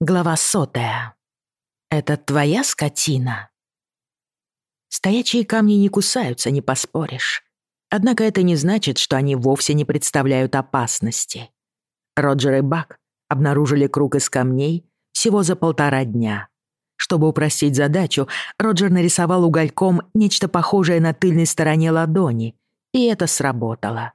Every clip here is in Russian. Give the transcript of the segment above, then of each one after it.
Глава сотая. «Это твоя скотина?» Стоячие камни не кусаются, не поспоришь. Однако это не значит, что они вовсе не представляют опасности. Роджер и Бак обнаружили круг из камней всего за полтора дня. Чтобы упростить задачу, Роджер нарисовал угольком нечто похожее на тыльной стороне ладони, и это сработало.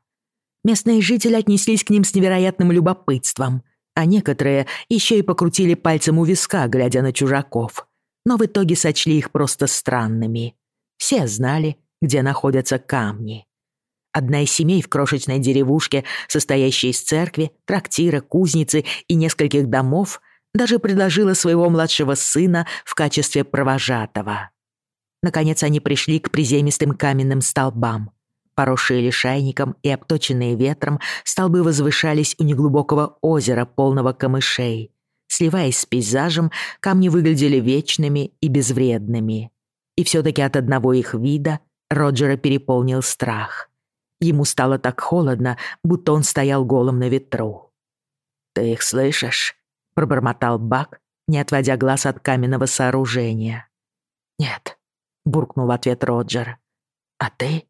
Местные жители отнеслись к ним с невероятным любопытством — а некоторые еще и покрутили пальцем у виска, глядя на чужаков. Но в итоге сочли их просто странными. Все знали, где находятся камни. Одна из семей в крошечной деревушке, состоящей из церкви, трактира, кузницы и нескольких домов, даже предложила своего младшего сына в качестве провожатого. Наконец они пришли к приземистым каменным столбам, Поросшие лишайником и обточенные ветром, столбы возвышались у неглубокого озера, полного камышей. Сливаясь с пейзажем, камни выглядели вечными и безвредными. И все-таки от одного их вида Роджера переполнил страх. Ему стало так холодно, будто он стоял голым на ветру. «Ты их слышишь?» — пробормотал Бак, не отводя глаз от каменного сооружения. «Нет», — буркнул в ответ Роджер. «А ты?»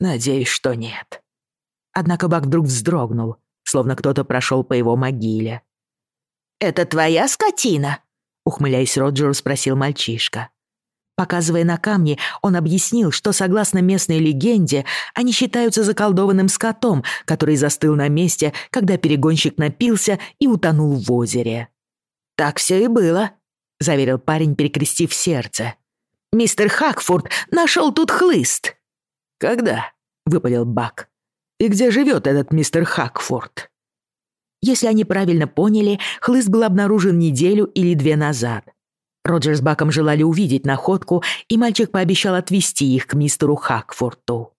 Надеюсь, что нет. Однако Бак вдруг вздрогнул, словно кто-то прошел по его могиле. «Это твоя скотина?» — ухмыляясь Роджеру, спросил мальчишка. Показывая на камни, он объяснил, что, согласно местной легенде, они считаются заколдованным скотом, который застыл на месте, когда перегонщик напился и утонул в озере. «Так все и было», — заверил парень, перекрестив сердце. «Мистер Хакфорд нашел тут хлыст». «Когда?» — выпалил Бак. «И где живет этот мистер Хакфорд?» Если они правильно поняли, хлыст был обнаружен неделю или две назад. Роджер с Баком желали увидеть находку, и мальчик пообещал отвезти их к мистеру Хакфорду.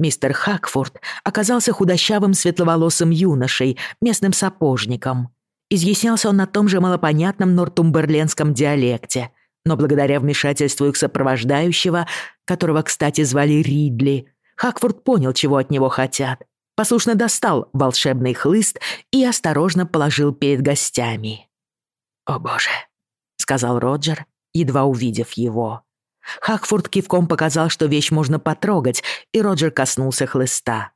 Мистер Хакфорд оказался худощавым светловолосым юношей, местным сапожником. Изъяснялся он на том же малопонятном нортумберлендском диалекте, но благодаря вмешательству их сопровождающего, которого, кстати, звали Ридли, Хакфорд понял, чего от него хотят. Послушно достал волшебный хлыст и осторожно положил перед гостями. «О боже», — сказал Роджер, едва увидев его. Хакфорд кивком показал, что вещь можно потрогать, и Роджер коснулся хлыста.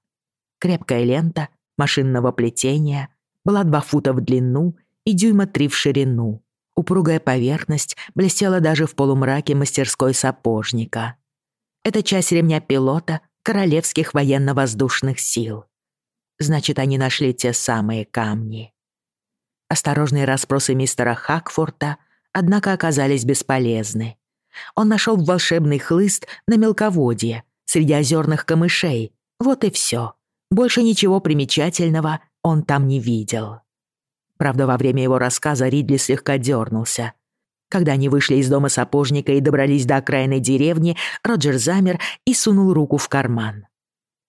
Крепкая лента машинного плетения была два фута в длину и дюйма три в ширину. Упругая поверхность блестела даже в полумраке мастерской сапожника. Это часть ремня пилота королевских военно-воздушных сил. Значит, они нашли те самые камни. Осторожные расспросы мистера Хакфорта, однако, оказались бесполезны. Он нашел волшебный хлыст на мелководье, среди озерных камышей. Вот и все. Больше ничего примечательного он там не видел. Правда, во время его рассказа Ридли слегка дернулся. Когда они вышли из дома сапожника и добрались до окраинной деревни, Роджер замер и сунул руку в карман.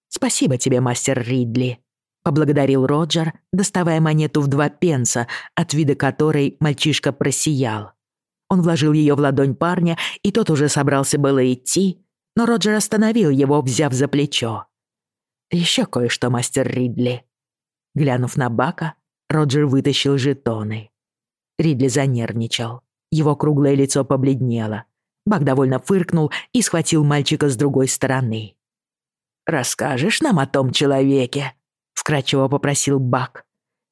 «Спасибо тебе, мастер Ридли», — поблагодарил Роджер, доставая монету в два пенса, от вида которой мальчишка просиял. Он вложил ее в ладонь парня, и тот уже собрался было идти, но Роджер остановил его, взяв за плечо. «Еще кое-что, мастер Ридли». Глянув на Бака, Роджер вытащил жетоны. Ридли занервничал. Его круглое лицо побледнело. Бак довольно фыркнул и схватил мальчика с другой стороны. «Расскажешь нам о том человеке?» — вкратчиво попросил Бак.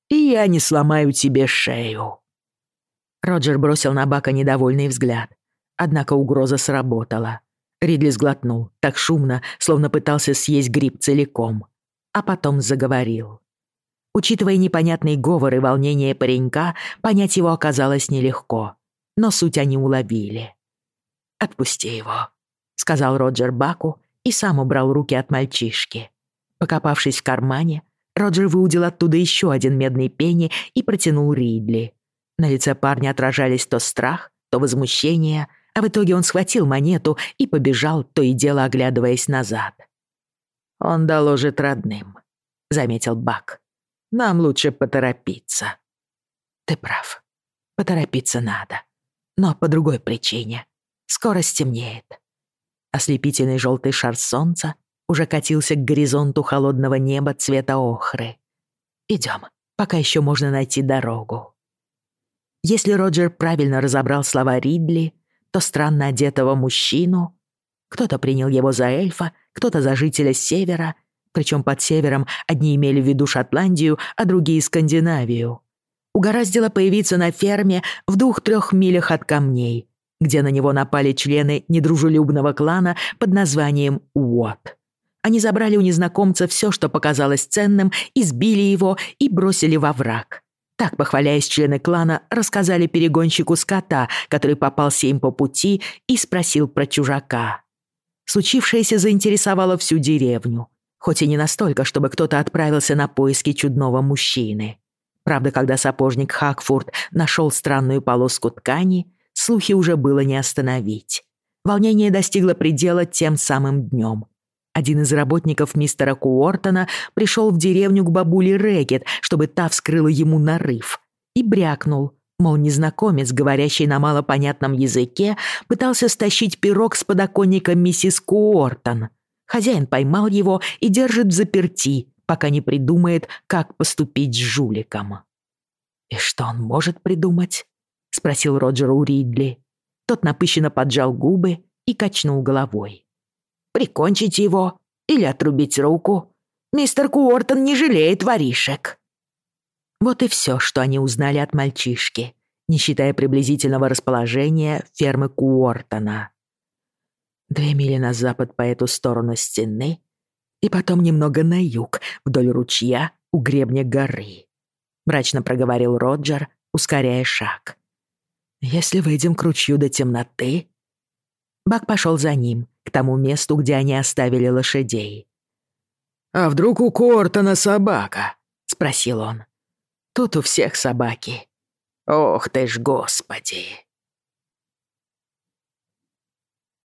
«И я не сломаю тебе шею». Роджер бросил на Бака недовольный взгляд. Однако угроза сработала. Ридли сглотнул, так шумно, словно пытался съесть гриб целиком. А потом заговорил. Учитывая непонятный говор и волнение паренька, понять его оказалось нелегко. Но суть они уловили. «Отпусти его», — сказал Роджер Баку и сам убрал руки от мальчишки. Покопавшись в кармане, Роджер выудил оттуда еще один медный пенни и протянул Ридли. На лице парня отражались то страх, то возмущение, а в итоге он схватил монету и побежал, то и дело оглядываясь назад. «Он доложит родным», — заметил Бак. Нам лучше поторопиться». «Ты прав. Поторопиться надо. Но по другой причине. Скоро стемнеет». Ослепительный желтый шар солнца уже катился к горизонту холодного неба цвета охры. Идем, пока еще можно найти дорогу. Если Роджер правильно разобрал слова Ридли, то странно одетого мужчину, кто-то принял его за эльфа, кто-то за жителя Севера, причем под Севером одни имели в виду Шотландию, а другие — Скандинавию. Угораздило появиться на ферме в двух-трех милях от камней, где на него напали члены недружелюбного клана под названием Уот. Они забрали у незнакомца все, что показалось ценным, избили его и бросили во враг. Так, похваляясь, члены клана рассказали перегонщику скота, который попался им по пути и спросил про чужака. Случившееся заинтересовало всю деревню, хоть и не настолько, чтобы кто-то отправился на поиски чудного мужчины. Правда, когда сапожник Хакфурд нашел странную полоску ткани, слухи уже было не остановить. Волнение достигло предела тем самым днем. Один из работников мистера Куортона пришел в деревню к бабуле Регет, чтобы та вскрыла ему нарыв. И брякнул, мол, незнакомец, говорящий на малопонятном языке, пытался стащить пирог с подоконника миссис Куортон. Хозяин поймал его и держит в заперти, пока не придумает, как поступить с жуликом. «И что он может придумать?» — спросил Роджер у Ридли. Тот напыщенно поджал губы и качнул головой. Прикончить его или отрубить руку. Мистер Куортон не жалеет воришек». Вот и все, что они узнали от мальчишки, не считая приблизительного расположения фермы Куортона. Две мили на запад по эту сторону стены и потом немного на юг, вдоль ручья у гребня горы. Мрачно проговорил Роджер, ускоряя шаг. «Если выйдем к ручью до темноты...» Бак пошел за ним, к тому месту, где они оставили лошадей. «А вдруг у Кортона собака?» — спросил он. «Тут у всех собаки». «Ох ты ж, господи!»